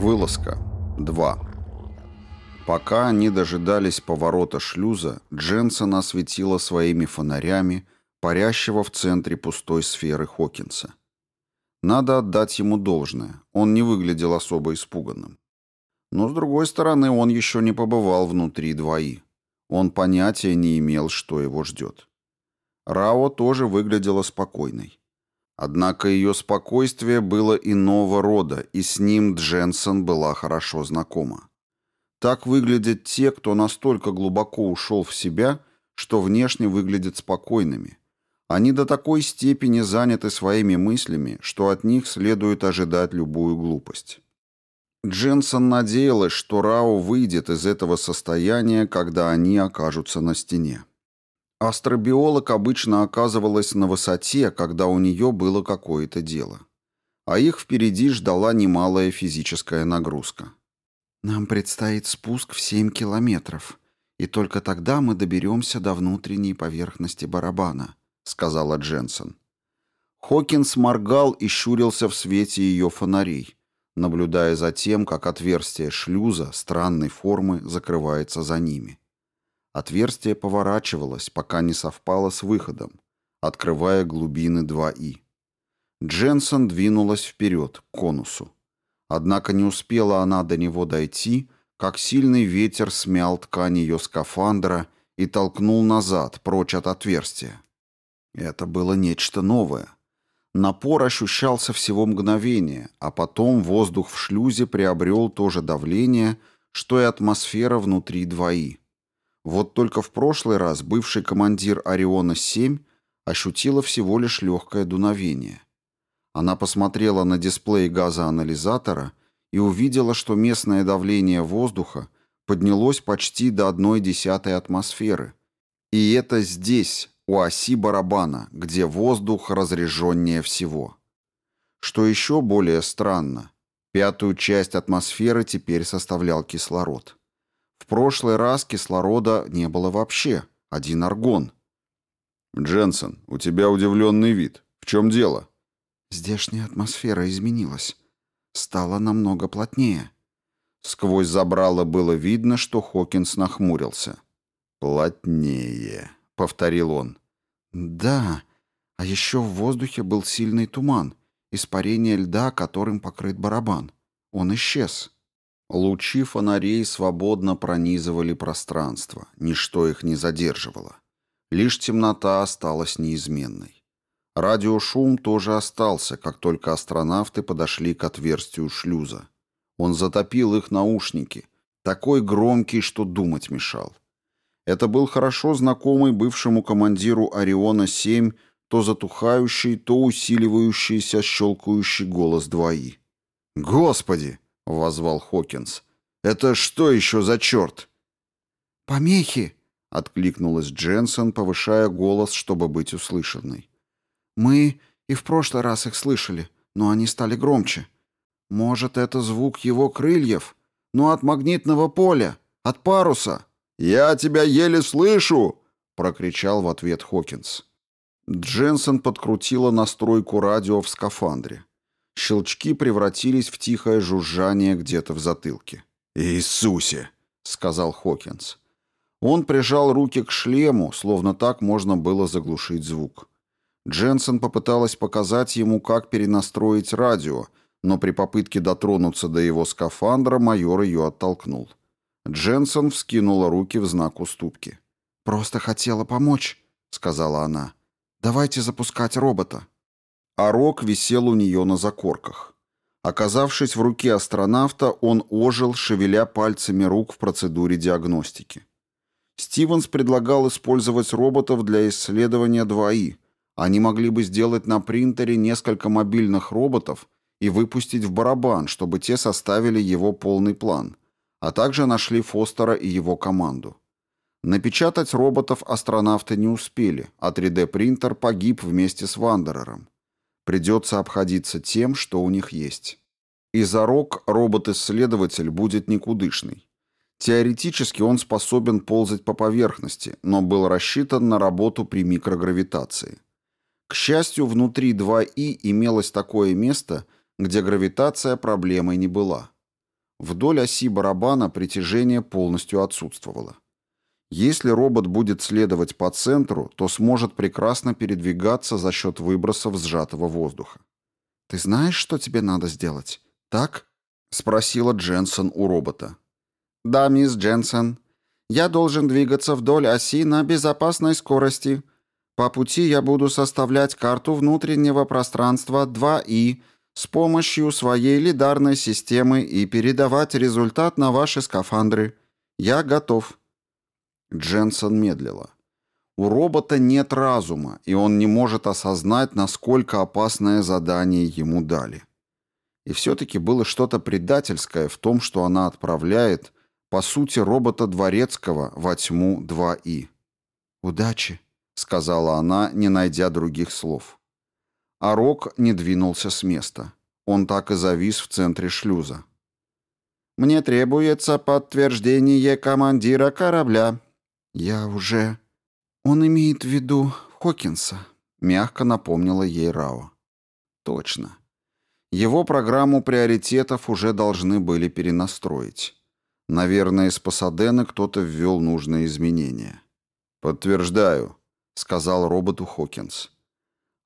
Вылазка. 2. Пока они дожидались поворота шлюза, Дженсен осветила своими фонарями парящего в центре пустой сферы Хокинса. Надо отдать ему должное, он не выглядел особо испуганным. Но, с другой стороны, он еще не побывал внутри двои. Он понятия не имел, что его ждет. Рао тоже выглядела спокойной. Однако ее спокойствие было иного рода, и с ним Дженсен была хорошо знакома. Так выглядят те, кто настолько глубоко ушел в себя, что внешне выглядят спокойными. Они до такой степени заняты своими мыслями, что от них следует ожидать любую глупость. Дженсон надеялась, что Рао выйдет из этого состояния, когда они окажутся на стене. Астробиолог обычно оказывалась на высоте, когда у нее было какое-то дело. А их впереди ждала немалая физическая нагрузка. «Нам предстоит спуск в 7 километров, и только тогда мы доберемся до внутренней поверхности барабана», — сказала Дженсен. Хокинс моргал и щурился в свете ее фонарей, наблюдая за тем, как отверстие шлюза странной формы закрывается за ними. Отверстие поворачивалось, пока не совпало с выходом, открывая глубины 2И. Дженсон двинулась вперед, к конусу. Однако не успела она до него дойти, как сильный ветер смял ткань ее скафандра и толкнул назад, прочь от отверстия. Это было нечто новое. Напор ощущался всего мгновение, а потом воздух в шлюзе приобрел то же давление, что и атмосфера внутри двои. Вот только в прошлый раз бывший командир Ориона-7 ощутила всего лишь легкое дуновение. Она посмотрела на дисплей газоанализатора и увидела, что местное давление воздуха поднялось почти до одной десятой атмосферы. И это здесь, у оси барабана, где воздух разреженнее всего. Что еще более странно, пятую часть атмосферы теперь составлял кислород. В прошлый раз кислорода не было вообще, один аргон. «Дженсен, у тебя удивленный вид. В чем дело?» «Здешняя атмосфера изменилась. Стала намного плотнее». Сквозь забрало было видно, что Хокинс нахмурился. «Плотнее», — повторил он. «Да, а еще в воздухе был сильный туман, испарение льда, которым покрыт барабан. Он исчез». Лучи фонарей свободно пронизывали пространство, ничто их не задерживало. Лишь темнота осталась неизменной. Радиошум тоже остался, как только астронавты подошли к отверстию шлюза. Он затопил их наушники, такой громкий, что думать мешал. Это был хорошо знакомый бывшему командиру Ориона-7 то затухающий, то усиливающийся щелкающий голос двои. «Господи!» — возвал Хокинс. «Это что еще за черт?» «Помехи!» — откликнулась Дженсен, повышая голос, чтобы быть услышанной. «Мы и в прошлый раз их слышали, но они стали громче. Может, это звук его крыльев? Но от магнитного поля, от паруса?» «Я тебя еле слышу!» — прокричал в ответ Хокинс. Дженсен подкрутила настройку радио в скафандре. Щелчки превратились в тихое жужжание где-то в затылке. «Иисусе!» — сказал Хокинс. Он прижал руки к шлему, словно так можно было заглушить звук. Дженсен попыталась показать ему, как перенастроить радио, но при попытке дотронуться до его скафандра майор ее оттолкнул. Дженсен вскинула руки в знак уступки. «Просто хотела помочь», — сказала она. «Давайте запускать робота» а рог висел у нее на закорках. Оказавшись в руке астронавта, он ожил, шевеля пальцами рук в процедуре диагностики. Стивенс предлагал использовать роботов для исследования 2И. Они могли бы сделать на принтере несколько мобильных роботов и выпустить в барабан, чтобы те составили его полный план, а также нашли Фостера и его команду. Напечатать роботов астронавты не успели, а 3D-принтер погиб вместе с Вандерером. Придется обходиться тем, что у них есть. И Зарок робот-исследователь будет никудышный. Теоретически он способен ползать по поверхности, но был рассчитан на работу при микрогравитации. К счастью, внутри 2И имелось такое место, где гравитация проблемой не была. Вдоль оси барабана притяжение полностью отсутствовало. Если робот будет следовать по центру, то сможет прекрасно передвигаться за счет выбросов сжатого воздуха. «Ты знаешь, что тебе надо сделать? Так?» — спросила Дженсен у робота. «Да, мисс Дженсен. Я должен двигаться вдоль оси на безопасной скорости. По пути я буду составлять карту внутреннего пространства 2И с помощью своей лидарной системы и передавать результат на ваши скафандры. Я готов». Дженсен медлила. У робота нет разума, и он не может осознать, насколько опасное задание ему дали. И все-таки было что-то предательское в том, что она отправляет, по сути, робота Дворецкого во тьму 2И. «Удачи», — сказала она, не найдя других слов. А Рок не двинулся с места. Он так и завис в центре шлюза. «Мне требуется подтверждение командира корабля». «Я уже...» «Он имеет в виду Хокинса», — мягко напомнила ей Рао. «Точно. Его программу приоритетов уже должны были перенастроить. Наверное, из Пасадены кто-то ввел нужные изменения». «Подтверждаю», — сказал роботу Хокинс.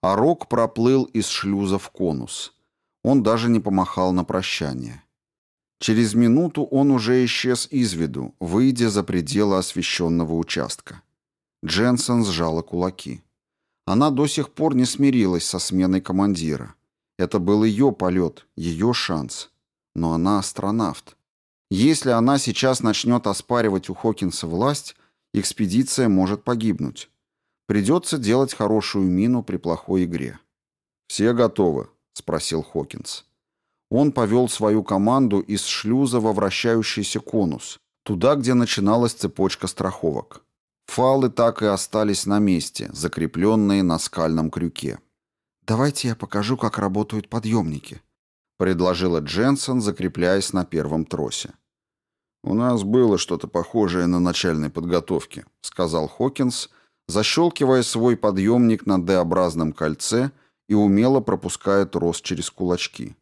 А проплыл из шлюза в конус. Он даже не помахал на прощание. Через минуту он уже исчез из виду, выйдя за пределы освещенного участка. Дженсен сжала кулаки. Она до сих пор не смирилась со сменой командира. Это был ее полет, ее шанс. Но она астронавт. Если она сейчас начнет оспаривать у Хокинса власть, экспедиция может погибнуть. Придется делать хорошую мину при плохой игре. «Все готовы?» — спросил Хокинс. Он повел свою команду из шлюза во вращающийся конус, туда, где начиналась цепочка страховок. Фалы так и остались на месте, закрепленные на скальном крюке. «Давайте я покажу, как работают подъемники», — предложила Дженсен, закрепляясь на первом тросе. «У нас было что-то похожее на начальной подготовке», — сказал Хокинс, защелкивая свой подъемник на D-образном кольце и умело пропуская трос через кулачки.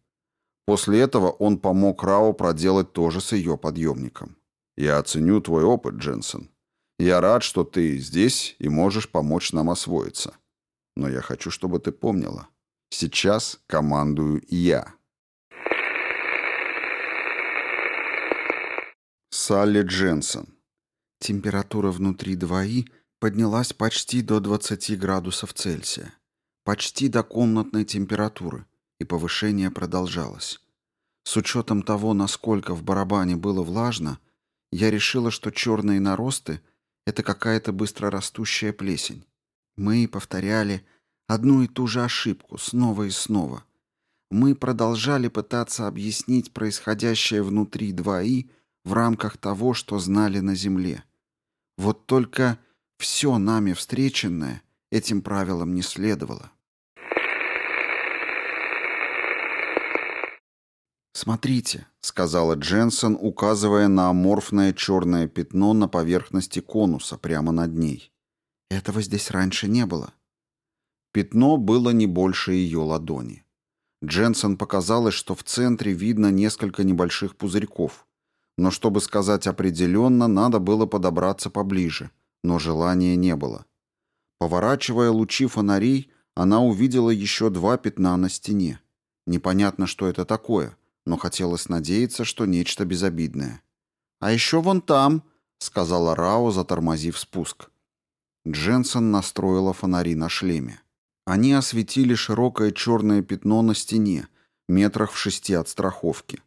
После этого он помог Рао проделать то же с ее подъемником. «Я оценю твой опыт, Дженсен. Я рад, что ты здесь и можешь помочь нам освоиться. Но я хочу, чтобы ты помнила. Сейчас командую я». Салли Дженсен. Температура внутри двои поднялась почти до 20 градусов Цельсия. Почти до комнатной температуры, и повышение продолжалось. С учетом того, насколько в барабане было влажно, я решила, что черные наросты — это какая-то быстрорастущая плесень. Мы повторяли одну и ту же ошибку снова и снова. Мы продолжали пытаться объяснить происходящее внутри 2И в рамках того, что знали на Земле. Вот только все нами встреченное этим правилам не следовало. «Смотрите», — сказала Дженсен, указывая на аморфное черное пятно на поверхности конуса прямо над ней. «Этого здесь раньше не было». Пятно было не больше ее ладони. Дженсен показалось, что в центре видно несколько небольших пузырьков. Но чтобы сказать определенно, надо было подобраться поближе, но желания не было. Поворачивая лучи фонарей, она увидела еще два пятна на стене. Непонятно, что это такое — но хотелось надеяться, что нечто безобидное. «А еще вон там», — сказала Рао, затормозив спуск. Дженсен настроила фонари на шлеме. Они осветили широкое черное пятно на стене, метрах в шести от страховки.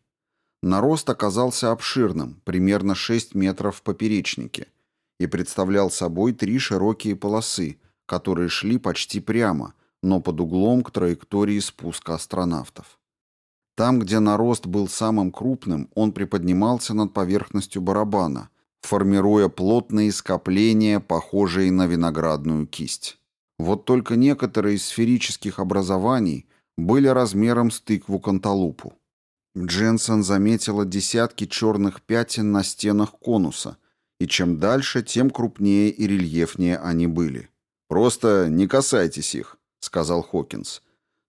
Нарост оказался обширным, примерно 6 метров в поперечнике, и представлял собой три широкие полосы, которые шли почти прямо, но под углом к траектории спуска астронавтов. Там, где нарост был самым крупным, он приподнимался над поверхностью барабана, формируя плотные скопления, похожие на виноградную кисть. Вот только некоторые из сферических образований были размером с тыкву-канталупу. Дженсен заметила десятки черных пятен на стенах конуса, и чем дальше, тем крупнее и рельефнее они были. «Просто не касайтесь их», — сказал Хокинс.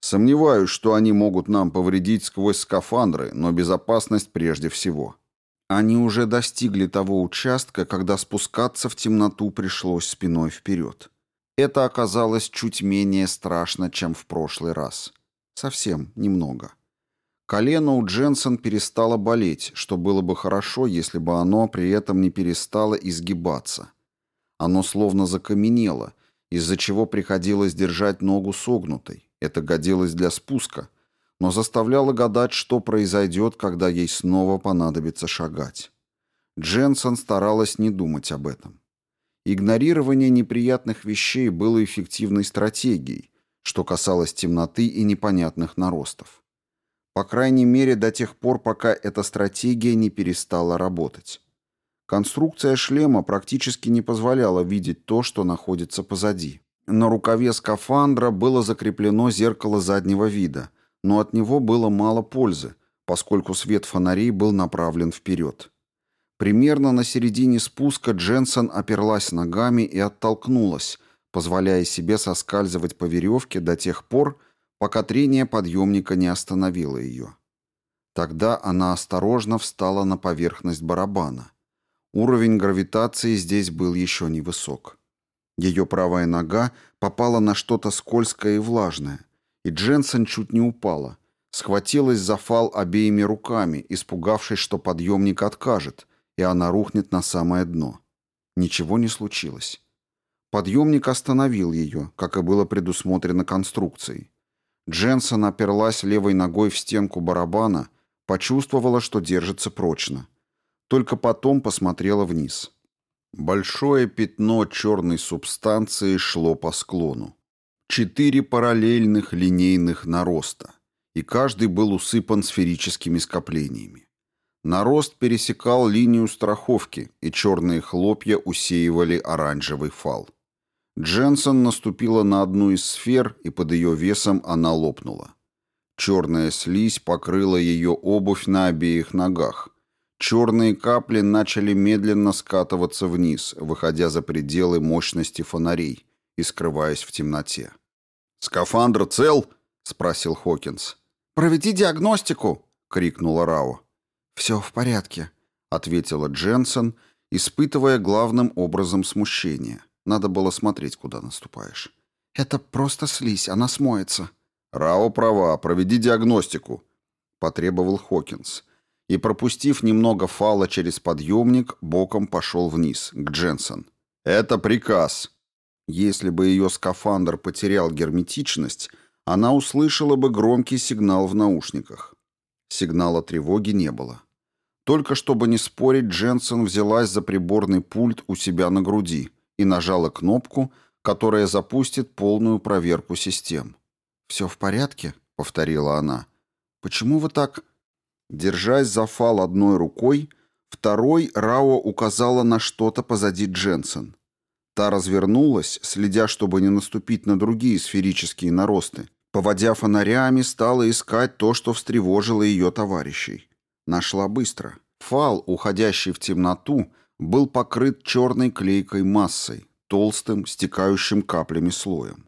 Сомневаюсь, что они могут нам повредить сквозь скафандры, но безопасность прежде всего. Они уже достигли того участка, когда спускаться в темноту пришлось спиной вперед. Это оказалось чуть менее страшно, чем в прошлый раз. Совсем немного. Колено у Дженсен перестало болеть, что было бы хорошо, если бы оно при этом не перестало изгибаться. Оно словно закаменело, из-за чего приходилось держать ногу согнутой. Это годилось для спуска, но заставляло гадать, что произойдет, когда ей снова понадобится шагать. Дженсен старалась не думать об этом. Игнорирование неприятных вещей было эффективной стратегией, что касалось темноты и непонятных наростов. По крайней мере, до тех пор, пока эта стратегия не перестала работать. Конструкция шлема практически не позволяла видеть то, что находится позади. На рукаве скафандра было закреплено зеркало заднего вида, но от него было мало пользы, поскольку свет фонарей был направлен вперед. Примерно на середине спуска Дженсен оперлась ногами и оттолкнулась, позволяя себе соскальзывать по веревке до тех пор, пока трение подъемника не остановило ее. Тогда она осторожно встала на поверхность барабана. Уровень гравитации здесь был еще невысок. Ее правая нога попала на что-то скользкое и влажное, и Дженсен чуть не упала. Схватилась за фал обеими руками, испугавшись, что подъемник откажет, и она рухнет на самое дно. Ничего не случилось. Подъемник остановил ее, как и было предусмотрено конструкцией. Дженсен оперлась левой ногой в стенку барабана, почувствовала, что держится прочно. Только потом посмотрела вниз. Большое пятно черной субстанции шло по склону. Четыре параллельных линейных нароста, и каждый был усыпан сферическими скоплениями. Нарост пересекал линию страховки, и черные хлопья усеивали оранжевый фал. Дженсен наступила на одну из сфер, и под ее весом она лопнула. Черная слизь покрыла ее обувь на обеих ногах. Черные капли начали медленно скатываться вниз, выходя за пределы мощности фонарей и скрываясь в темноте. «Скафандр цел?» — спросил Хокинс. «Проведи диагностику!» — крикнула Рао. «Все в порядке», — ответила Дженсен, испытывая главным образом смущение. Надо было смотреть, куда наступаешь. «Это просто слизь, она смоется». «Рао права, проведи диагностику», — потребовал Хокинс. И, пропустив немного фала через подъемник, боком пошел вниз, к Дженсен. «Это приказ». Если бы ее скафандр потерял герметичность, она услышала бы громкий сигнал в наушниках. Сигнала тревоги не было. Только чтобы не спорить, Дженсен взялась за приборный пульт у себя на груди и нажала кнопку, которая запустит полную проверку систем. «Все в порядке?» — повторила она. «Почему вы так...» Держась за фал одной рукой, второй Рао указала на что-то позади Дженсен. Та развернулась, следя, чтобы не наступить на другие сферические наросты. Поводя фонарями, стала искать то, что встревожило ее товарищей. Нашла быстро. Фал, уходящий в темноту, был покрыт черной клейкой массой, толстым, стекающим каплями слоем.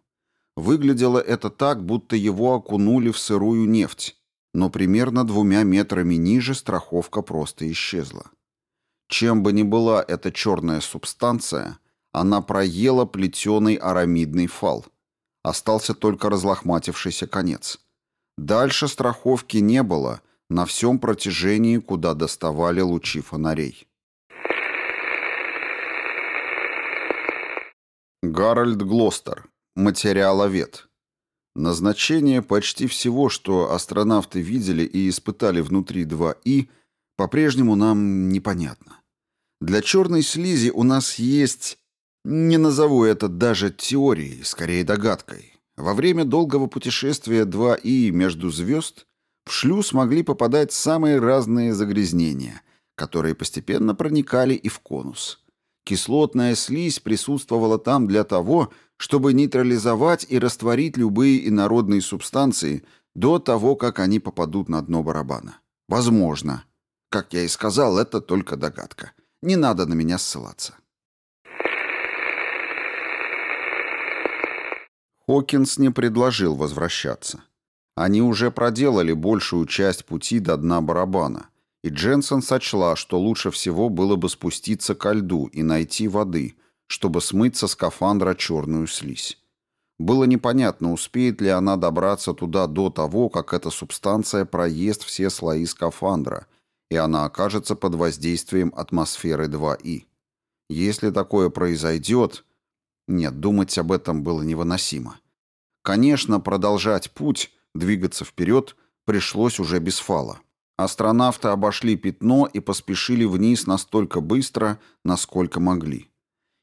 Выглядело это так, будто его окунули в сырую нефть, но примерно двумя метрами ниже страховка просто исчезла. Чем бы ни была эта черная субстанция, она проела плетеный арамидный фал. Остался только разлохматившийся конец. Дальше страховки не было на всем протяжении, куда доставали лучи фонарей. Гарольд Глостер. Материаловед. Назначение почти всего, что астронавты видели и испытали внутри 2И, по-прежнему нам непонятно. Для черной слизи у нас есть... Не назову это даже теорией, скорее догадкой. Во время долгого путешествия 2И между звезд в шлюз могли попадать самые разные загрязнения, которые постепенно проникали и в конус. Кислотная слизь присутствовала там для того, чтобы нейтрализовать и растворить любые инородные субстанции до того, как они попадут на дно барабана. Возможно. Как я и сказал, это только догадка. Не надо на меня ссылаться. Хокинс не предложил возвращаться. Они уже проделали большую часть пути до дна барабана, и Дженсен сочла, что лучше всего было бы спуститься ко льду и найти воды, чтобы смыть со скафандра черную слизь. Было непонятно, успеет ли она добраться туда до того, как эта субстанция проест все слои скафандра, и она окажется под воздействием атмосферы 2И. Если такое произойдет... Нет, думать об этом было невыносимо. Конечно, продолжать путь, двигаться вперед, пришлось уже без фала. Астронавты обошли пятно и поспешили вниз настолько быстро, насколько могли.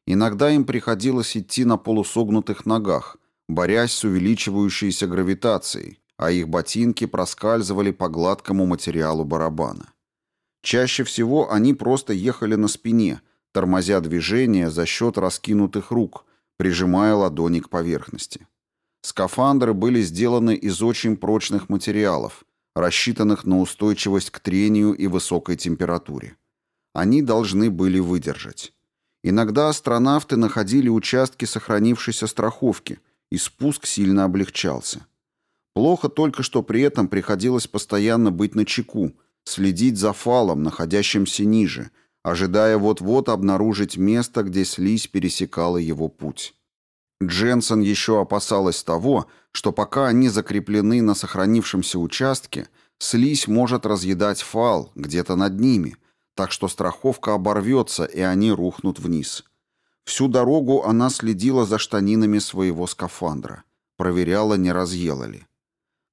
Иногда им приходилось идти на полусогнутых ногах, борясь с увеличивающейся гравитацией, а их ботинки проскальзывали по гладкому материалу барабана. Чаще всего они просто ехали на спине, тормозя движение за счет раскинутых рук, прижимая ладони к поверхности. Скафандры были сделаны из очень прочных материалов, рассчитанных на устойчивость к трению и высокой температуре. Они должны были выдержать. Иногда астронавты находили участки сохранившейся страховки, и спуск сильно облегчался. Плохо только, что при этом приходилось постоянно быть на чеку, следить за фалом, находящимся ниже, ожидая вот-вот обнаружить место, где слизь пересекала его путь. Дженсен еще опасалась того, что пока они закреплены на сохранившемся участке, слизь может разъедать фал где-то над ними, так что страховка оборвется, и они рухнут вниз. Всю дорогу она следила за штанинами своего скафандра, проверяла, не разъела ли.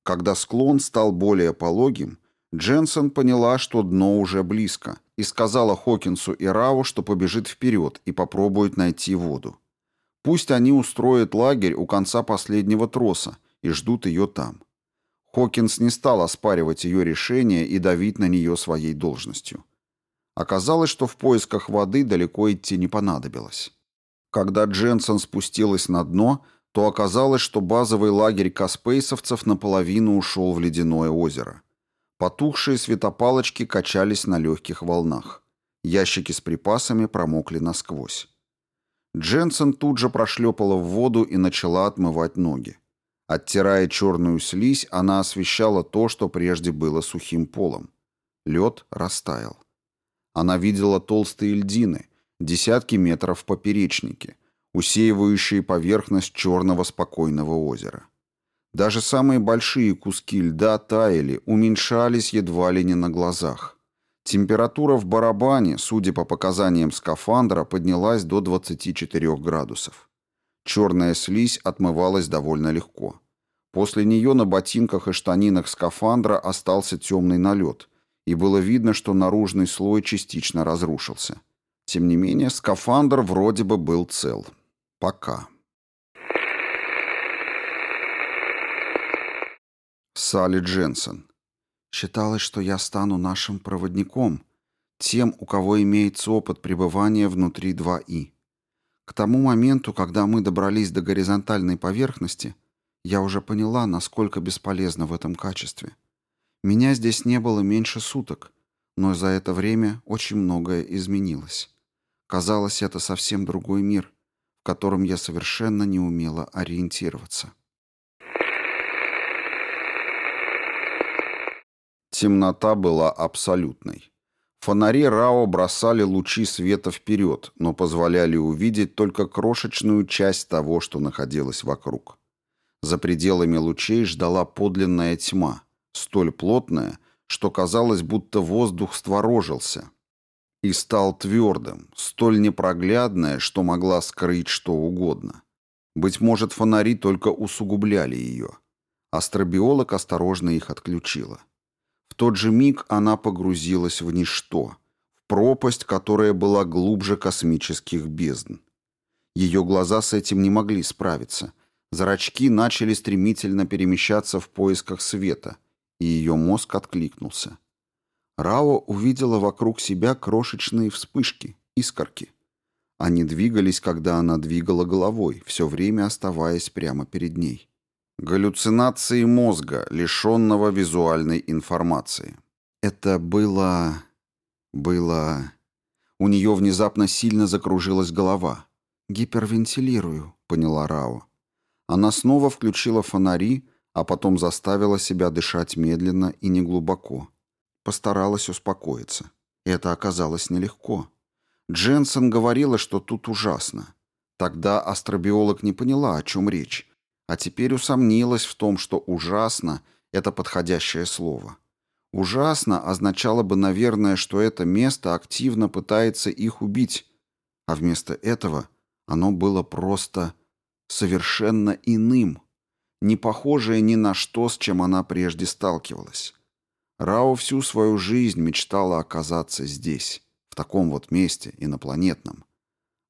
Когда склон стал более пологим, Дженсен поняла, что дно уже близко, и сказала Хокинсу и Рау, что побежит вперед и попробует найти воду. Пусть они устроят лагерь у конца последнего троса и ждут ее там. Хокинс не стал оспаривать ее решение и давить на нее своей должностью. Оказалось, что в поисках воды далеко идти не понадобилось. Когда Дженсен спустилась на дно, то оказалось, что базовый лагерь каспейсовцев наполовину ушел в ледяное озеро. Потухшие светопалочки качались на легких волнах. Ящики с припасами промокли насквозь. Дженсен тут же прошлепала в воду и начала отмывать ноги. Оттирая черную слизь, она освещала то, что прежде было сухим полом. Лед растаял. Она видела толстые льдины, десятки метров в поперечнике, усеивающие поверхность черного спокойного озера. Даже самые большие куски льда таяли, уменьшались едва ли не на глазах. Температура в барабане, судя по показаниям скафандра, поднялась до 24 градусов. Черная слизь отмывалась довольно легко. После нее на ботинках и штанинах скафандра остался темный налет, и было видно, что наружный слой частично разрушился. Тем не менее, скафандр вроде бы был цел. Пока. Салли Дженсен. Считалось, что я стану нашим проводником, тем, у кого имеется опыт пребывания внутри 2И. К тому моменту, когда мы добрались до горизонтальной поверхности, я уже поняла, насколько бесполезна в этом качестве. Меня здесь не было меньше суток, но за это время очень многое изменилось. Казалось, это совсем другой мир, в котором я совершенно не умела ориентироваться. Темнота была абсолютной. Фонари Рао бросали лучи света вперед, но позволяли увидеть только крошечную часть того, что находилось вокруг. За пределами лучей ждала подлинная тьма, столь плотная, что казалось, будто воздух створожился, и стал твердым, столь непроглядное, что могла скрыть что угодно. Быть может, фонари только усугубляли ее. Астробиолог осторожно их отключила. Тот же миг она погрузилась в ничто, в пропасть, которая была глубже космических бездн. Ее глаза с этим не могли справиться. Зрачки начали стремительно перемещаться в поисках света, и ее мозг откликнулся. Рао увидела вокруг себя крошечные вспышки, искорки. Они двигались, когда она двигала головой, все время оставаясь прямо перед ней. Галлюцинации мозга, лишенного визуальной информации. Это было... было... У нее внезапно сильно закружилась голова. «Гипервентилирую», — поняла Рао. Она снова включила фонари, а потом заставила себя дышать медленно и неглубоко. Постаралась успокоиться. Это оказалось нелегко. Дженсен говорила, что тут ужасно. Тогда астробиолог не поняла, о чем речь, а теперь усомнилась в том, что «ужасно» — это подходящее слово. «Ужасно» означало бы, наверное, что это место активно пытается их убить, а вместо этого оно было просто совершенно иным, не похожее ни на что, с чем она прежде сталкивалась. Рао всю свою жизнь мечтала оказаться здесь, в таком вот месте, инопланетном.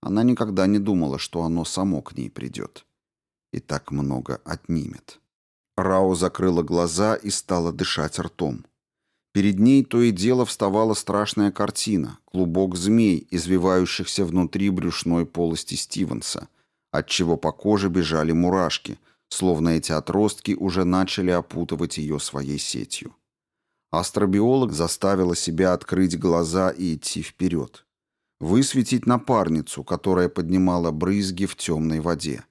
Она никогда не думала, что оно само к ней придет. И так много отнимет. Рао закрыла глаза и стала дышать ртом. Перед ней то и дело вставала страшная картина, клубок змей, извивающихся внутри брюшной полости Стивенса, отчего по коже бежали мурашки, словно эти отростки уже начали опутывать ее своей сетью. Астробиолог заставила себя открыть глаза и идти вперед. Высветить напарницу, которая поднимала брызги в темной воде.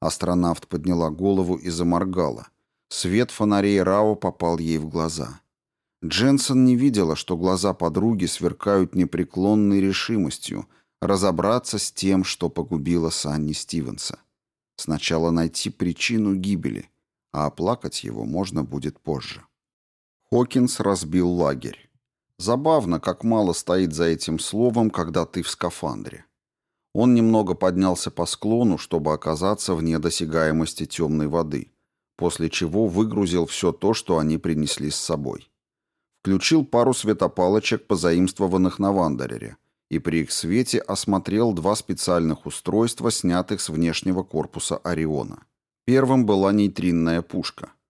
Астронавт подняла голову и заморгала. Свет фонарей Рао попал ей в глаза. Дженсен не видела, что глаза подруги сверкают непреклонной решимостью разобраться с тем, что погубило Санни Стивенса. Сначала найти причину гибели, а оплакать его можно будет позже. Хокинс разбил лагерь. Забавно, как мало стоит за этим словом, когда ты в скафандре. Он немного поднялся по склону, чтобы оказаться вне досягаемости темной воды, после чего выгрузил все то, что они принесли с собой. Включил пару светопалочек, позаимствованных на Вандерере, и при их свете осмотрел два специальных устройства, снятых с внешнего корпуса Ориона. Первым была нейтринная пушка –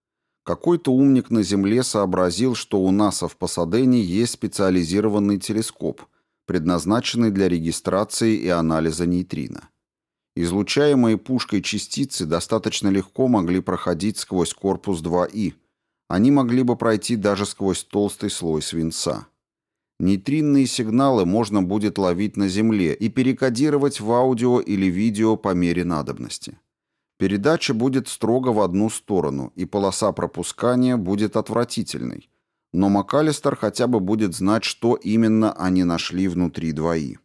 какой-то умник на Земле сообразил, что у НАСА в Пасадене есть специализированный телескоп, предназначенный для регистрации и анализа нейтрино. Излучаемые пушкой частицы достаточно легко могли проходить сквозь корпус 2И. Они могли бы пройти даже сквозь толстый слой свинца. Нейтринные сигналы можно будет ловить на Земле и перекодировать в аудио или видео по мере надобности. Передача будет строго в одну сторону, и полоса пропускания будет отвратительной. Но МакАлистер хотя бы будет знать, что именно они нашли внутри двои.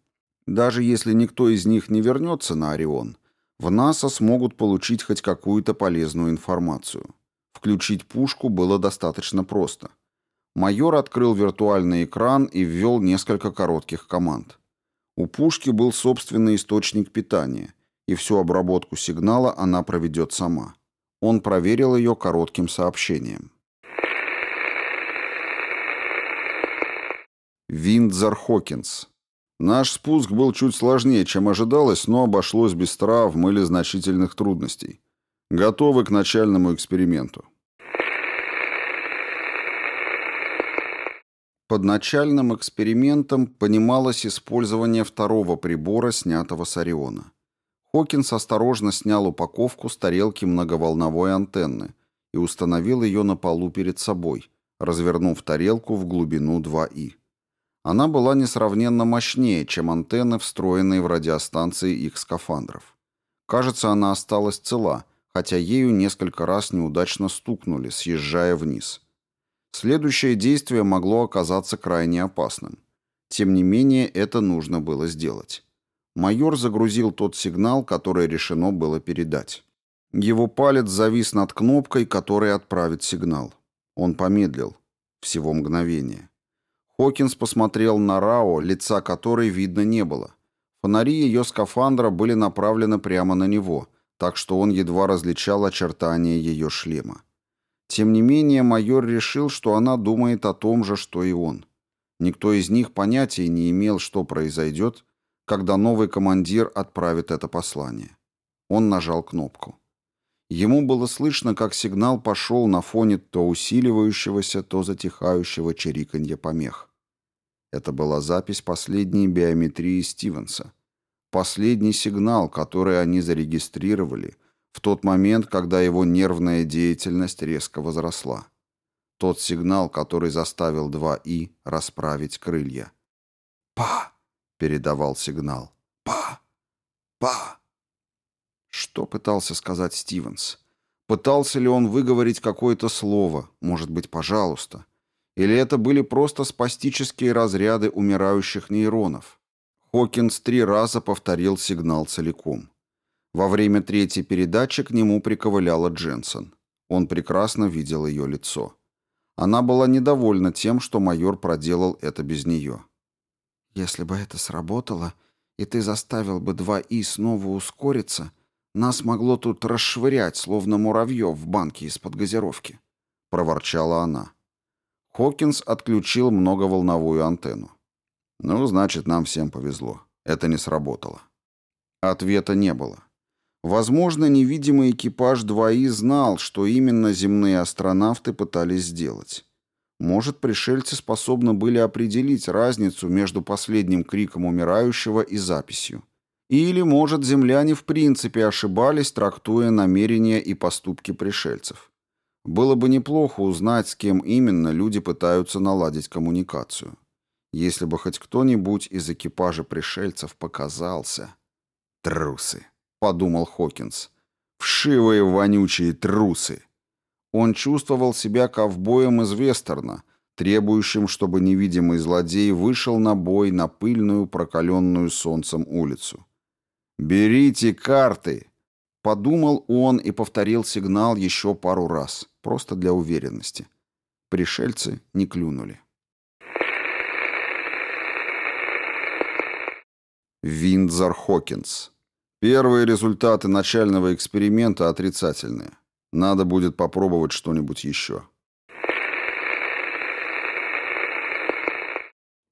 Даже если никто из них не вернется на Орион, в НАСА смогут получить хоть какую-то полезную информацию. Включить пушку было достаточно просто. Майор открыл виртуальный экран и ввел несколько коротких команд. У пушки был собственный источник питания – и всю обработку сигнала она проведет сама. Он проверил ее коротким сообщением. Виндзор Хокинс. Наш спуск был чуть сложнее, чем ожидалось, но обошлось без травм или значительных трудностей. Готовы к начальному эксперименту. Под начальным экспериментом понималось использование второго прибора, снятого с Ориона. Хокинс осторожно снял упаковку с тарелки многоволновой антенны и установил ее на полу перед собой, развернув тарелку в глубину 2И. Она была несравненно мощнее, чем антенны, встроенные в радиостанции их скафандров. Кажется, она осталась цела, хотя ею несколько раз неудачно стукнули, съезжая вниз. Следующее действие могло оказаться крайне опасным. Тем не менее, это нужно было сделать. Майор загрузил тот сигнал, который решено было передать. Его палец завис над кнопкой, которая отправит сигнал. Он помедлил. Всего мгновение. Хокинс посмотрел на Рао, лица которой видно не было. Фонари ее скафандра были направлены прямо на него, так что он едва различал очертания ее шлема. Тем не менее, майор решил, что она думает о том же, что и он. Никто из них понятия не имел, что произойдет, когда новый командир отправит это послание. Он нажал кнопку. Ему было слышно, как сигнал пошел на фоне то усиливающегося, то затихающего чириканья помех. Это была запись последней биометрии Стивенса. Последний сигнал, который они зарегистрировали в тот момент, когда его нервная деятельность резко возросла. Тот сигнал, который заставил 2И расправить крылья. «Па!» передавал сигнал. «Па! Па!» Что пытался сказать Стивенс? Пытался ли он выговорить какое-то слово, может быть, пожалуйста? Или это были просто спастические разряды умирающих нейронов? Хокинс три раза повторил сигнал целиком. Во время третьей передачи к нему приковыляла Дженсен. Он прекрасно видел ее лицо. Она была недовольна тем, что майор проделал это без нее. «Если бы это сработало, и ты заставил бы два И снова ускориться, нас могло тут расшвырять, словно муравьев в банке из-под газировки», — проворчала она. Хокинс отключил многоволновую антенну. «Ну, значит, нам всем повезло. Это не сработало». Ответа не было. Возможно, невидимый экипаж 2И знал, что именно земные астронавты пытались сделать. Может, пришельцы способны были определить разницу между последним криком умирающего и записью. Или, может, земляне в принципе ошибались, трактуя намерения и поступки пришельцев. Было бы неплохо узнать, с кем именно люди пытаются наладить коммуникацию. Если бы хоть кто-нибудь из экипажа пришельцев показался. Трусы подумал Хокинс. Вшивые вонючие трусы. Он чувствовал себя ковбоем из вестерна, требующим, чтобы невидимый злодей вышел на бой на пыльную, прокаленную солнцем улицу. «Берите карты!» Подумал он и повторил сигнал еще пару раз, просто для уверенности. Пришельцы не клюнули. Виндзор Хокинс Первые результаты начального эксперимента отрицательные. Надо будет попробовать что-нибудь еще.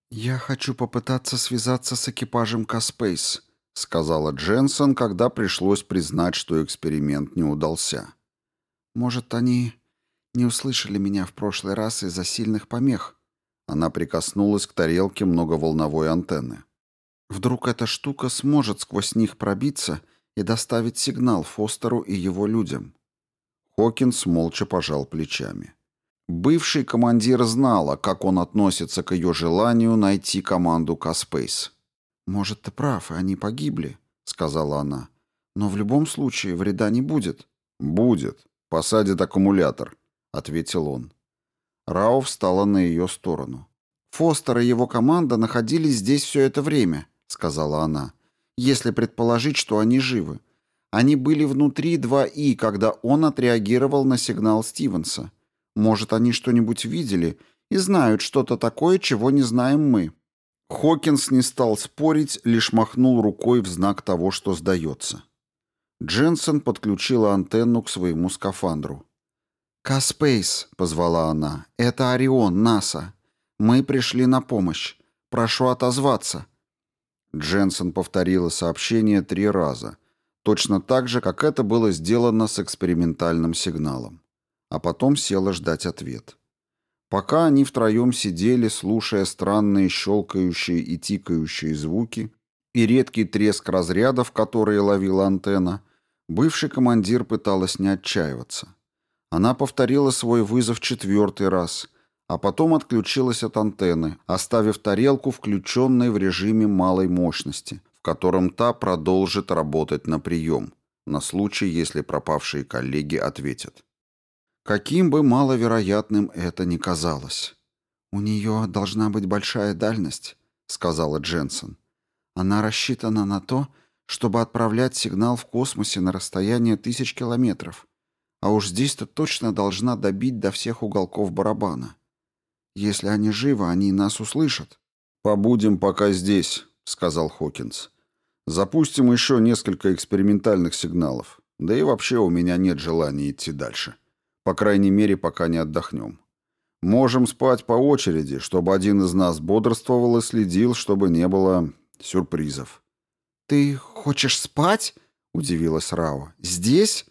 «Я хочу попытаться связаться с экипажем Каспейс», — сказала Дженсон, когда пришлось признать, что эксперимент не удался. «Может, они не услышали меня в прошлый раз из-за сильных помех?» Она прикоснулась к тарелке многоволновой антенны. Вдруг эта штука сможет сквозь них пробиться и доставить сигнал Фостеру и его людям. Хокинс молча пожал плечами. Бывший командир знала, как он относится к ее желанию найти команду Каспейс. «Может, ты прав, и они погибли», — сказала она. «Но в любом случае вреда не будет». «Будет. Посадит аккумулятор», — ответил он. Рау встала на ее сторону. «Фостер и его команда находились здесь все это время сказала она, если предположить, что они живы. Они были внутри 2И, когда он отреагировал на сигнал Стивенса. Может, они что-нибудь видели и знают что-то такое, чего не знаем мы. Хокинс не стал спорить, лишь махнул рукой в знак того, что сдается. Дженсен подключила антенну к своему скафандру. «Каспейс», — позвала она, — «это Орион, НАСА. Мы пришли на помощь. Прошу отозваться. Дженсен повторила сообщение три раза, точно так же, как это было сделано с экспериментальным сигналом. А потом села ждать ответ. Пока они втроем сидели, слушая странные щелкающие и тикающие звуки и редкий треск разрядов, которые ловила антенна, бывший командир пыталась не отчаиваться. Она повторила свой вызов четвертый раз, а потом отключилась от антенны, оставив тарелку включенной в режиме малой мощности, в котором та продолжит работать на прием, на случай, если пропавшие коллеги ответят. Каким бы маловероятным это ни казалось. «У нее должна быть большая дальность», — сказала Дженсен. «Она рассчитана на то, чтобы отправлять сигнал в космосе на расстояние тысяч километров. А уж здесь-то точно должна добить до всех уголков барабана. Если они живы, они нас услышат. Побудем пока здесь, сказал Хокинс. Запустим еще несколько экспериментальных сигналов. Да и вообще у меня нет желания идти дальше. По крайней мере, пока не отдохнем. Можем спать по очереди, чтобы один из нас бодрствовал и следил, чтобы не было сюрпризов. «Ты хочешь спать?» — удивилась Рава. «Здесь?»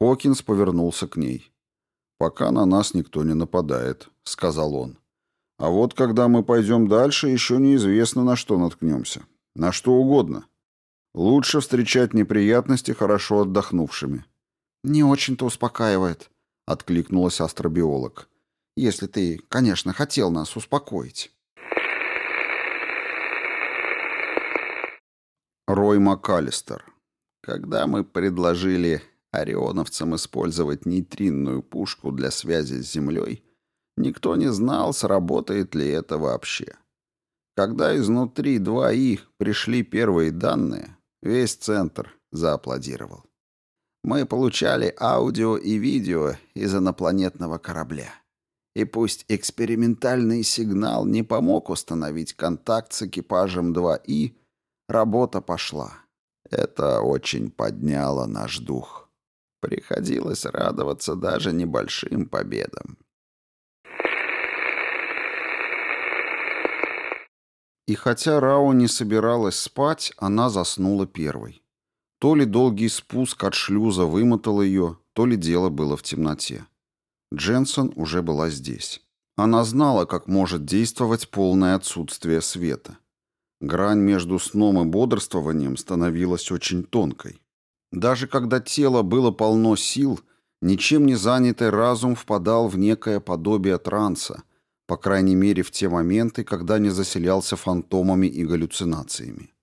Хокинс повернулся к ней. «Пока на нас никто не нападает», — сказал он. «А вот когда мы пойдем дальше, еще неизвестно, на что наткнемся. На что угодно. Лучше встречать неприятности хорошо отдохнувшими». «Не очень-то успокаивает», — откликнулась астробиолог. «Если ты, конечно, хотел нас успокоить». Рой МакАлистер. Когда мы предложили Орионовцам использовать нейтринную пушку для связи с Землей никто не знал, сработает ли это вообще. Когда изнутри 2И пришли первые данные, весь центр зааплодировал. Мы получали аудио и видео из инопланетного корабля. И пусть экспериментальный сигнал не помог установить контакт с экипажем 2И, работа пошла. Это очень подняло наш дух. Приходилось радоваться даже небольшим победам. И хотя Рао не собиралась спать, она заснула первой. То ли долгий спуск от шлюза вымотал ее, то ли дело было в темноте. Дженсон уже была здесь. Она знала, как может действовать полное отсутствие света. Грань между сном и бодрствованием становилась очень тонкой. Даже когда тело было полно сил, ничем не занятый разум впадал в некое подобие транса, по крайней мере в те моменты, когда не заселялся фантомами и галлюцинациями.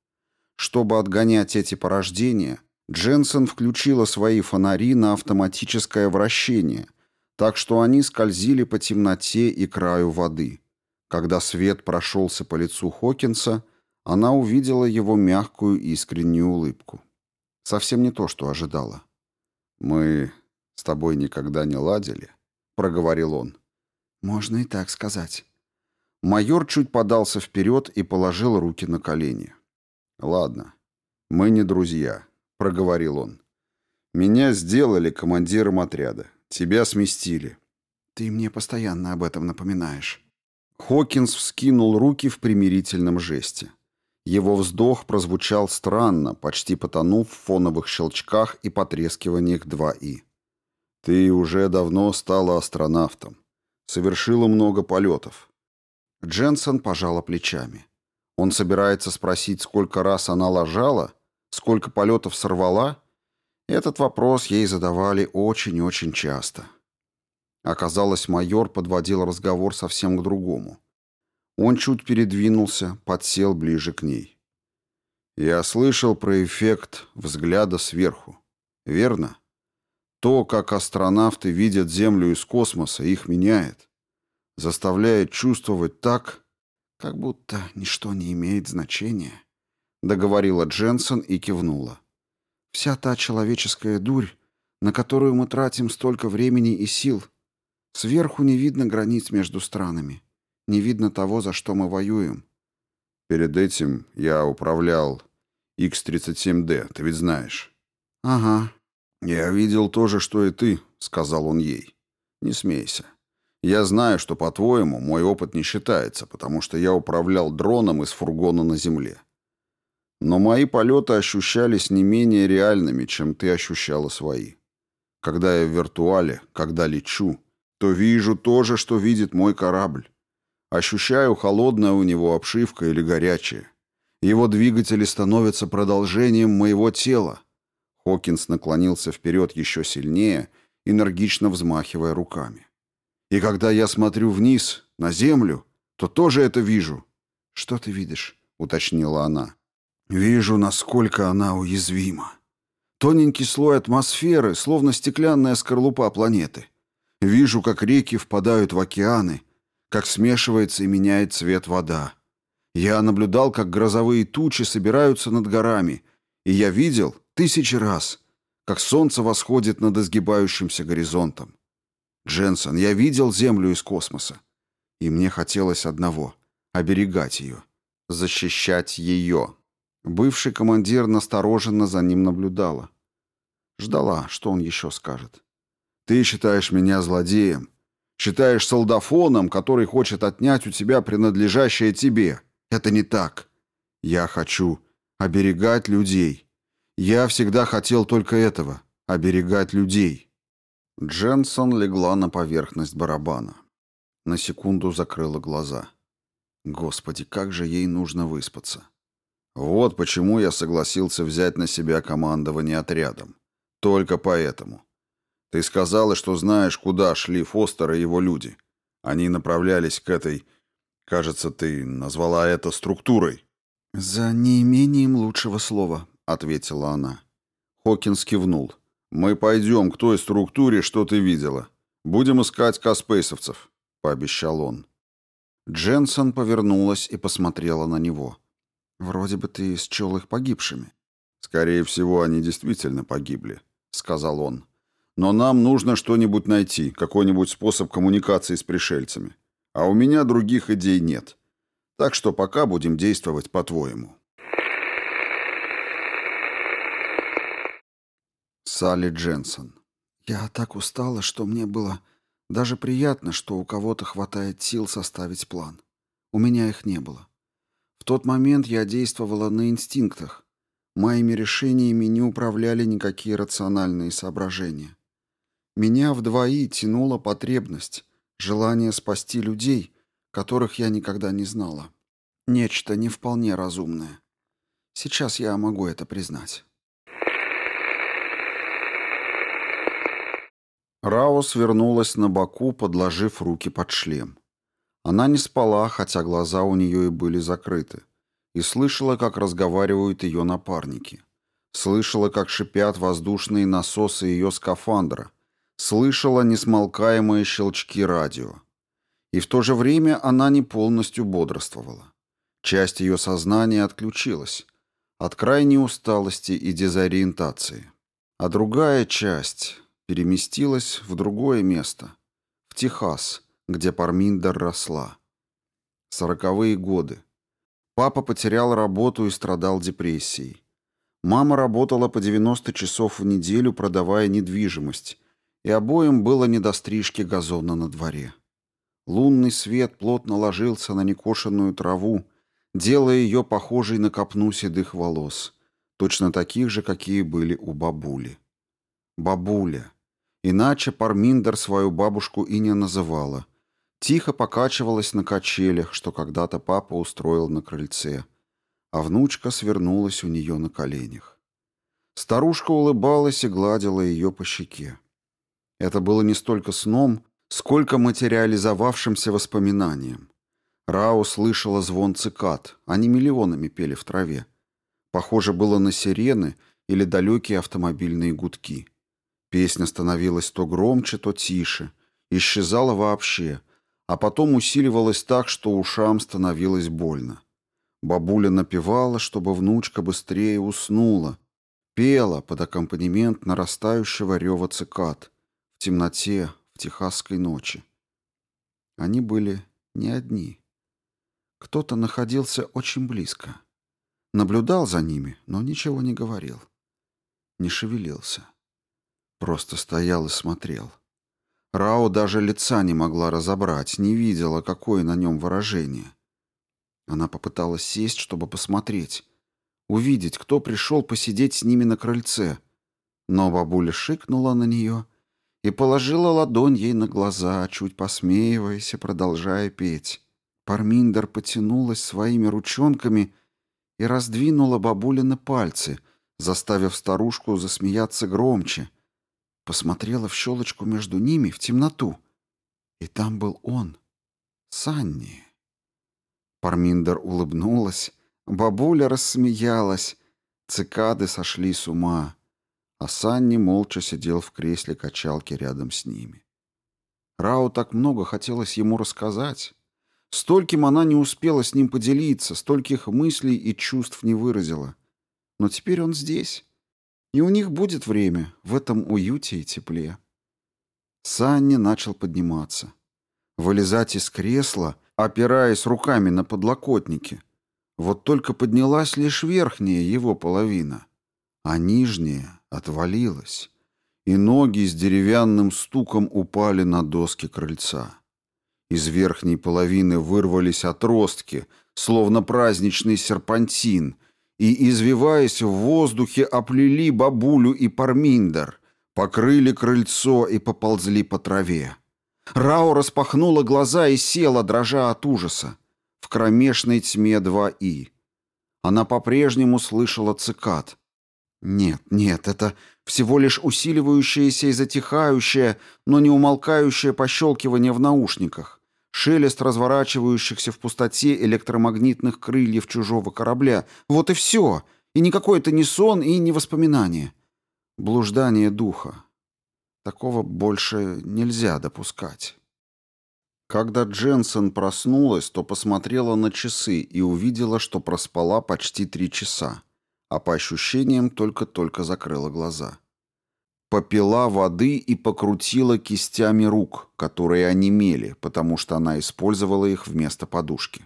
Чтобы отгонять эти порождения, Дженсен включила свои фонари на автоматическое вращение, так что они скользили по темноте и краю воды. Когда свет прошелся по лицу Хокинса, она увидела его мягкую искреннюю улыбку. Совсем не то, что ожидала. «Мы с тобой никогда не ладили», — проговорил он. «Можно и так сказать». Майор чуть подался вперед и положил руки на колени. «Ладно, мы не друзья», — проговорил он. «Меня сделали командиром отряда. Тебя сместили». «Ты мне постоянно об этом напоминаешь». Хокинс вскинул руки в примирительном жесте. Его вздох прозвучал странно, почти потонув в фоновых щелчках и потрескиваниях 2И. «Ты уже давно стала астронавтом. Совершила много полетов». Дженсен пожала плечами. Он собирается спросить, сколько раз она ложала, сколько полетов сорвала? Этот вопрос ей задавали очень-очень часто. Оказалось, майор подводил разговор совсем к другому. Он чуть передвинулся, подсел ближе к ней. «Я слышал про эффект взгляда сверху. Верно? То, как астронавты видят Землю из космоса, их меняет. Заставляет чувствовать так, как будто ничто не имеет значения», — договорила Дженсен и кивнула. «Вся та человеческая дурь, на которую мы тратим столько времени и сил, сверху не видно границ между странами». Не видно того, за что мы воюем. Перед этим я управлял X-37D, ты ведь знаешь. Ага. Я видел то же, что и ты, сказал он ей. Не смейся. Я знаю, что, по-твоему, мой опыт не считается, потому что я управлял дроном из фургона на земле. Но мои полеты ощущались не менее реальными, чем ты ощущала свои. Когда я в виртуале, когда лечу, то вижу то же, что видит мой корабль. Ощущаю, холодная у него обшивка или горячая. Его двигатели становятся продолжением моего тела. Хокинс наклонился вперед еще сильнее, энергично взмахивая руками. И когда я смотрю вниз, на землю, то тоже это вижу. «Что ты видишь?» — уточнила она. «Вижу, насколько она уязвима. Тоненький слой атмосферы, словно стеклянная скорлупа планеты. Вижу, как реки впадают в океаны, как смешивается и меняет цвет вода. Я наблюдал, как грозовые тучи собираются над горами, и я видел тысячи раз, как солнце восходит над изгибающимся горизонтом. Дженсон, я видел Землю из космоса, и мне хотелось одного — оберегать ее, защищать ее. Бывший командир настороженно за ним наблюдала. Ждала, что он еще скажет. «Ты считаешь меня злодеем, Считаешь солдафоном, который хочет отнять у тебя принадлежащее тебе. Это не так. Я хочу оберегать людей. Я всегда хотел только этого — оберегать людей». Дженсон легла на поверхность барабана. На секунду закрыла глаза. Господи, как же ей нужно выспаться. Вот почему я согласился взять на себя командование отрядом. Только поэтому. Ты сказала, что знаешь, куда шли Фостер и его люди. Они направлялись к этой... Кажется, ты назвала это структурой». «За неимением лучшего слова», — ответила она. Хокинс кивнул. «Мы пойдем к той структуре, что ты видела. Будем искать каспейсовцев», — пообещал он. Дженсон повернулась и посмотрела на него. «Вроде бы ты счел их погибшими». «Скорее всего, они действительно погибли», — сказал он. «Но нам нужно что-нибудь найти, какой-нибудь способ коммуникации с пришельцами. А у меня других идей нет. Так что пока будем действовать по-твоему». Салли Дженсон. «Я так устала, что мне было даже приятно, что у кого-то хватает сил составить план. У меня их не было. В тот момент я действовала на инстинктах. Моими решениями не управляли никакие рациональные соображения. Меня вдвои тянула потребность, желание спасти людей, которых я никогда не знала. Нечто не вполне разумное. Сейчас я могу это признать. Раус вернулась на боку, подложив руки под шлем. Она не спала, хотя глаза у нее и были закрыты, и слышала, как разговаривают ее напарники. Слышала, как шипят воздушные насосы ее скафандра. Слышала несмолкаемые щелчки радио. И в то же время она не полностью бодрствовала. Часть ее сознания отключилась от крайней усталости и дезориентации. А другая часть переместилась в другое место, в Техас, где Парминдер росла. Сороковые годы. Папа потерял работу и страдал депрессией. Мама работала по 90 часов в неделю, продавая недвижимость, и обоим было не газона на дворе. Лунный свет плотно ложился на некошенную траву, делая ее похожей на копну седых волос, точно таких же, какие были у бабули. Бабуля. Иначе Парминдер свою бабушку и не называла. Тихо покачивалась на качелях, что когда-то папа устроил на крыльце, а внучка свернулась у нее на коленях. Старушка улыбалась и гладила ее по щеке. Это было не столько сном, сколько материализовавшимся воспоминанием. Рао слышала звон цикад, они миллионами пели в траве. Похоже было на сирены или далекие автомобильные гудки. Песня становилась то громче, то тише, исчезала вообще, а потом усиливалась так, что ушам становилось больно. Бабуля напевала, чтобы внучка быстрее уснула, пела под аккомпанемент нарастающего рева цикад в темноте, в техасской ночи. Они были не одни. Кто-то находился очень близко. Наблюдал за ними, но ничего не говорил. Не шевелился. Просто стоял и смотрел. Рао даже лица не могла разобрать, не видела, какое на нем выражение. Она попыталась сесть, чтобы посмотреть, увидеть, кто пришел посидеть с ними на крыльце. Но бабуля шикнула на нее и положила ладонь ей на глаза, чуть посмеиваясь и продолжая петь. Парминдер потянулась своими ручонками и раздвинула бабулины пальцы, заставив старушку засмеяться громче — посмотрела в щелочку между ними в темноту. И там был он, Санни. Парминдер улыбнулась, бабуля рассмеялась, цикады сошли с ума, а Санни молча сидел в кресле качалки рядом с ними. Рау так много хотелось ему рассказать. Стольким она не успела с ним поделиться, стольких мыслей и чувств не выразила. Но теперь он здесь, и у них будет время в этом уюте и тепле. Санни начал подниматься. Вылезать из кресла, опираясь руками на подлокотники. Вот только поднялась лишь верхняя его половина, а нижняя отвалилась, и ноги с деревянным стуком упали на доски крыльца. Из верхней половины вырвались отростки, словно праздничный серпантин — и, извиваясь в воздухе, оплели бабулю и парминдер, покрыли крыльцо и поползли по траве. Рао распахнула глаза и села, дрожа от ужаса. В кромешной тьме два «и». Она по-прежнему слышала цикад. Нет, нет, это всего лишь усиливающееся и затихающее, но не умолкающее пощелкивание в наушниках шелест разворачивающихся в пустоте электромагнитных крыльев чужого корабля. Вот и все. И никакой это не сон и не воспоминание. блуждание духа. Такого больше нельзя допускать. Когда Дженсен проснулась, то посмотрела на часы и увидела, что проспала почти три часа, а по ощущениям только-только закрыла глаза. Попила воды и покрутила кистями рук, которые онемели, потому что она использовала их вместо подушки.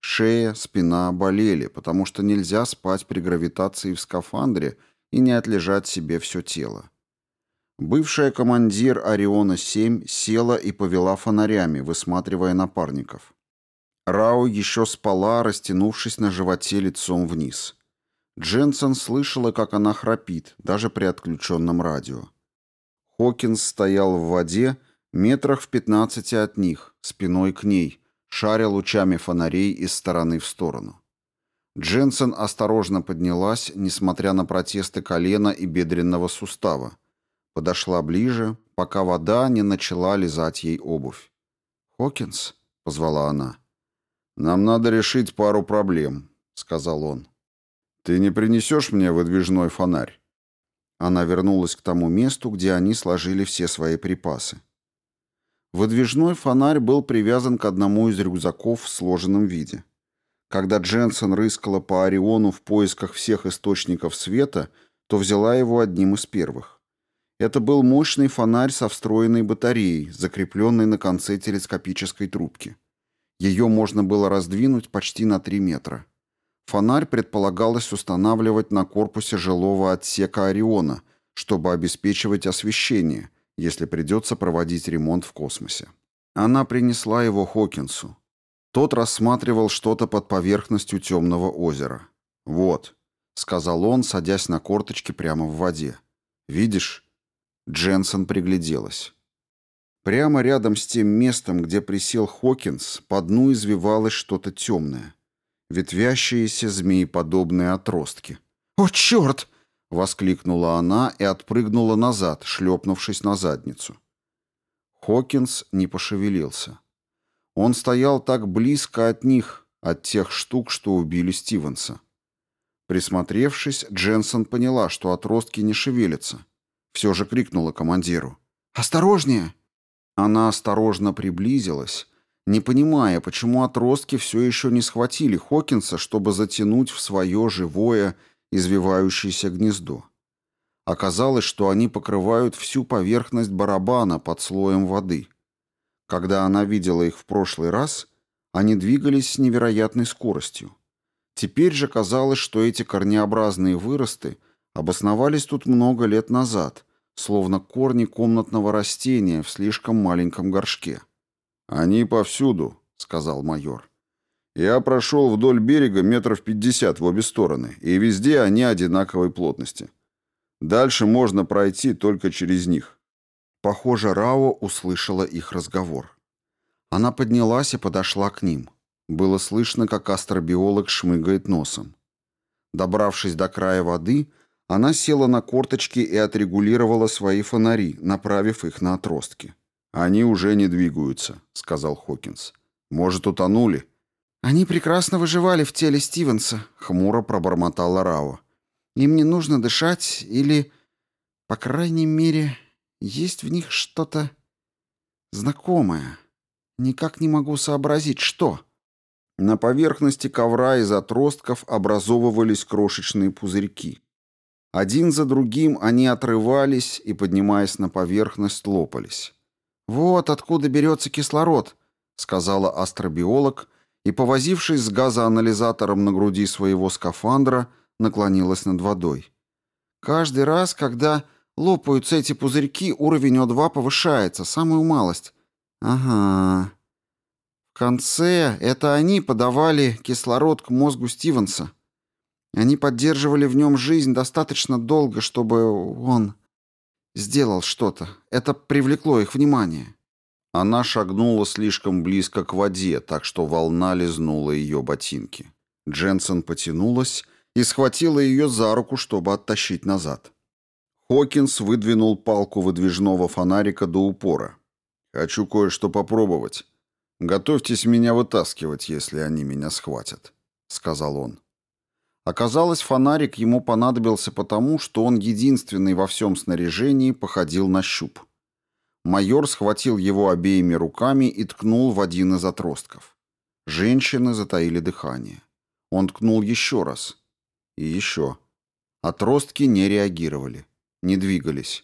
Шея, спина болели, потому что нельзя спать при гравитации в скафандре и не отлежать себе все тело. Бывшая командир Ориона-7 села и повела фонарями, высматривая напарников. Рао еще спала, растянувшись на животе лицом вниз. Дженсен слышала, как она храпит, даже при отключенном радио. Хокинс стоял в воде, метрах в пятнадцати от них, спиной к ней, шаря лучами фонарей из стороны в сторону. Дженсен осторожно поднялась, несмотря на протесты колена и бедренного сустава. Подошла ближе, пока вода не начала лизать ей обувь. «Хокинс?» — позвала она. «Нам надо решить пару проблем», — сказал он. «Ты не принесешь мне выдвижной фонарь?» Она вернулась к тому месту, где они сложили все свои припасы. Выдвижной фонарь был привязан к одному из рюкзаков в сложенном виде. Когда Дженсен рыскала по Ориону в поисках всех источников света, то взяла его одним из первых. Это был мощный фонарь со встроенной батареей, закрепленной на конце телескопической трубки. Ее можно было раздвинуть почти на 3 метра. Фонарь предполагалось устанавливать на корпусе жилого отсека Ориона, чтобы обеспечивать освещение, если придется проводить ремонт в космосе. Она принесла его Хокинсу. Тот рассматривал что-то под поверхностью темного озера. «Вот», — сказал он, садясь на корточки прямо в воде. «Видишь?» Дженсен пригляделась. Прямо рядом с тем местом, где присел Хокинс, по дну извивалось что-то темное ветвящиеся змееподобные отростки. «О, черт!» — воскликнула она и отпрыгнула назад, шлепнувшись на задницу. Хокинс не пошевелился. Он стоял так близко от них, от тех штук, что убили Стивенса. Присмотревшись, Дженсон поняла, что отростки не шевелятся. Все же крикнула командиру. «Осторожнее!» Она осторожно приблизилась не понимая, почему отростки все еще не схватили Хокинса, чтобы затянуть в свое живое, извивающееся гнездо. Оказалось, что они покрывают всю поверхность барабана под слоем воды. Когда она видела их в прошлый раз, они двигались с невероятной скоростью. Теперь же казалось, что эти корнеобразные выросты обосновались тут много лет назад, словно корни комнатного растения в слишком маленьком горшке. «Они повсюду», — сказал майор. «Я прошел вдоль берега метров пятьдесят в обе стороны, и везде они одинаковой плотности. Дальше можно пройти только через них». Похоже, Рао услышала их разговор. Она поднялась и подошла к ним. Было слышно, как астробиолог шмыгает носом. Добравшись до края воды, она села на корточки и отрегулировала свои фонари, направив их на отростки. «Они уже не двигаются», — сказал Хокинс. «Может, утонули?» «Они прекрасно выживали в теле Стивенса», — хмуро пробормотала Рао. «Им не нужно дышать или, по крайней мере, есть в них что-то знакомое. Никак не могу сообразить, что». На поверхности ковра из отростков образовывались крошечные пузырьки. Один за другим они отрывались и, поднимаясь на поверхность, лопались. «Вот откуда берется кислород», — сказала астробиолог, и, повозившись с газоанализатором на груди своего скафандра, наклонилась над водой. «Каждый раз, когда лопаются эти пузырьки, уровень О2 повышается, самую малость. Ага. В конце это они подавали кислород к мозгу Стивенса. Они поддерживали в нем жизнь достаточно долго, чтобы он сделал что-то. Это привлекло их внимание. Она шагнула слишком близко к воде, так что волна лизнула ее ботинки. Дженсен потянулась и схватила ее за руку, чтобы оттащить назад. Хокинс выдвинул палку выдвижного фонарика до упора. «Хочу кое-что попробовать. Готовьтесь меня вытаскивать, если они меня схватят», — сказал он. Оказалось, фонарик ему понадобился потому, что он единственный во всем снаряжении походил на щуп. Майор схватил его обеими руками и ткнул в один из отростков. Женщины затаили дыхание. Он ткнул еще раз. И еще. Отростки не реагировали, не двигались.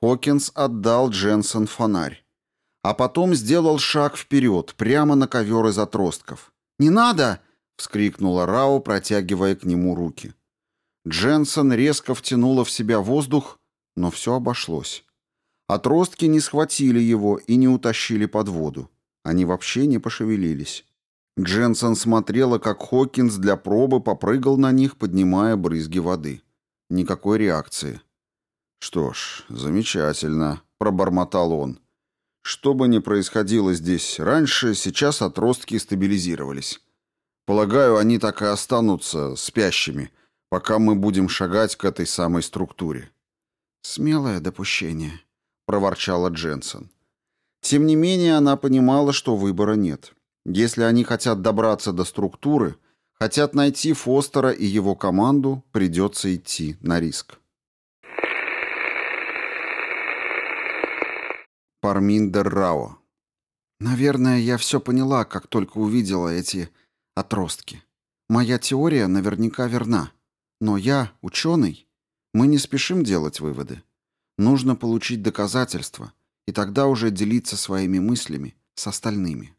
Хокинс отдал Дженсен фонарь. А потом сделал шаг вперед, прямо на ковер из отростков. «Не надо!» — вскрикнула Рао, протягивая к нему руки. Дженсен резко втянула в себя воздух, но все обошлось. Отростки не схватили его и не утащили под воду. Они вообще не пошевелились. Дженсен смотрела, как Хокинс для пробы попрыгал на них, поднимая брызги воды. Никакой реакции. «Что ж, замечательно», — пробормотал он. «Что бы ни происходило здесь раньше, сейчас отростки стабилизировались. Полагаю, они так и останутся спящими, пока мы будем шагать к этой самой структуре». «Смелое допущение», — проворчала Дженсен. Тем не менее, она понимала, что выбора нет. Если они хотят добраться до структуры, хотят найти Фостера и его команду, придется идти на риск. Парминдер Рао. Наверное, я все поняла, как только увидела эти отростки. Моя теория наверняка верна. Но я, ученый, мы не спешим делать выводы. Нужно получить доказательства, и тогда уже делиться своими мыслями с остальными.